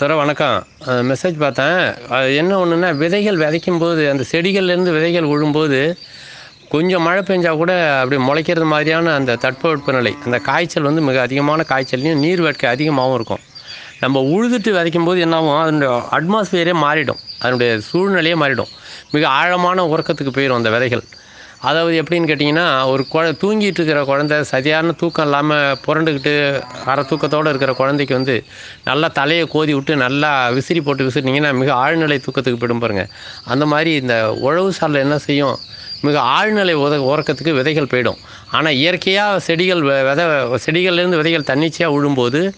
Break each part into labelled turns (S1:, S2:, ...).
S1: தர வணக்கம். மெசேஜ் பார்த்தேன். அது என்ன ஒன்றுன்னா விதைகள் விதைக்கும் போது அந்த செடிகள்லேருந்து விதைகள் விழும்போது கொஞ்சம் மழை பெஞ்சால் கூட அப்படி முளைக்கிறது மாதிரியான அந்த தட்பவெப்பநிலை அந்த காய்ச்சல் வந்து மிக அதிகமான காய்ச்சல்லையும் நீர் வேட்கை அதிகமாகவும் இருக்கும். நம்ம உழுதுட்டு விதைக்கும் போது என்னாகும்? அதனுடைய அட்மாஸ்பியரே மாறிடும். அதனுடைய சூழ்நிலையே மாறிடும். மிக ஆழமான உறக்கத்துக்கு போயிடும் அந்த விதைகள். அதாவது எப்படின்னு கேட்டிங்கன்னா ஒரு குழ தூங்கிட்டு இருக்கிற குழந்த சரியான தூக்கம் இல்லாமல் புரண்டுக்கிட்டு அரை தூக்கத்தோடு இருக்கிற குழந்தைக்கு வந்து நல்லா தலையை கோதி விட்டு நல்லா விசிறி போட்டு விசிறினீங்கன்னா மிக ஆழ்நிலை தூக்கத்துக்கு போயிடும் பாருங்கள் அந்த மாதிரி இந்த உழவு சாலை என்ன செய்யும்? மிக ஆழ்நிலை உத உறக்கத்துக்கு விதைகள் போயிடும். ஆனால் இயற்கையாக செடிகள் வெ- விதை செடிகள்லேருந்து விதைகள் தன்னிச்சையாக விழும்போது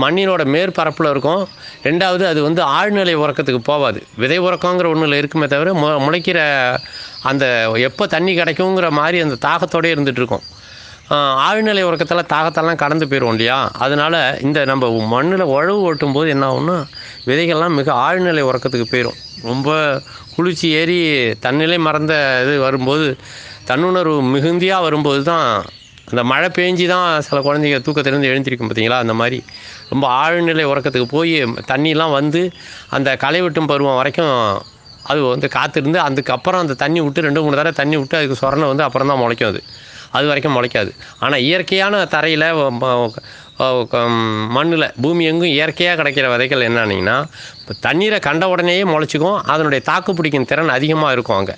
S1: மண்ணினோட மேற்பரப்பில் இருக்கும். ரெண்டாவது அது வந்து ஆழ்நிலை உறக்கத்துக்கு போகாது விதை உறக்கங்கிற ஒன்றில் இருக்குமே தவிர மு முளைக்கிற அந்த எப்போ தண்ணி கிடைக்குங்கிற மாதிரி அந்த தாகத்தோடயே இருந்துகிட்டு இருக்கும். ஆழ்நிலை உறக்கத்தில் தாகத்தெல்லாம் கடந்து போயிடும் இல்லையா? அதனால் இந்த நம்ம மண்ணில் உழவு ஓட்டும் போது என்ன ஆகும்னா விதைகள்லாம் மிக ஆழ்நிலை உறக்கத்துக்கு போயிடும் ரொம்ப குளிர்ச்சி ஏறி தன்னிலை மறந்த இது வரும்போது தன்னுணர்வு மிகுந்தியாக வரும்போது தான் அந்த மழை பேஞ்சு தான் சில குழந்தைங்க தூக்கத்திலேருந்து எழுந்திருக்கும் பார்த்தீங்களா? அந்த மாதிரி ரொம்ப ஆழ்நிலை உறக்கத்துக்கு போய் தண்ணிலாம் வந்து அந்த களை வெட்டும் பருவம் வரைக்கும் அது வந்து காத்திருந்து அதுக்கப்புறம் அந்த தண்ணி விட்டு ரெண்டு மூணு தடவை தண்ணி விட்டு அதுக்கு சொரணை வந்து அப்புறம் தான் முளைக்கும் அது. அது வரைக்கும் முளைக்காது. ஆனால் இயற்கையான தரையில் மண்ணில் பூமி எங்கும் இயற்கையாக கிடைக்கிற விதைகள் என்னன்னீங்கன்னா இப்போ தண்ணீரை கண்ட உடனேயே முளைச்சிக்கும் அதனுடைய தாக்கு பிடிக்கும் திறன் அதிகமாக இருக்கும் அங்கே.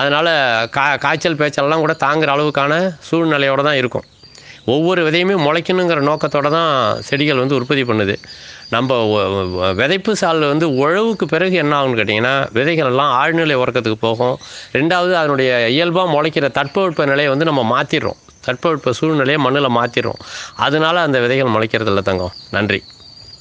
S1: அதனால் கா காய்ச்சல் பேச்சல்லாம் கூட தாங்குகிற அளவுக்கான சூழ்நிலையோடு தான் இருக்கும். ஒவ்வொரு விதையுமே முளைக்கணுங்கிற நோக்கத்தோடு தான் செடிகள் வந்து உற்பத்தி பண்ணுது. நம்ம விதைப்பு சால் வந்து உழவுக்கு பிறகு என்ன ஆகும்னு கேட்டிங்கன்னா விதைகள் எல்லாம் ஆழ்நிலை உறக்கத்துக்கு போகும். ரெண்டாவது அதனுடைய இயல்பாக முளைக்கிற தட்பவெட்ப நிலையை வந்து நம்ம மாற்றிடுறோம் தட்பவெட்ப சூழ்நிலையை மண்ணில் மாற்றிடும் அதனால் அந்த விதைகள் முளைக்கிறதில்ல தங்கம். நன்றி.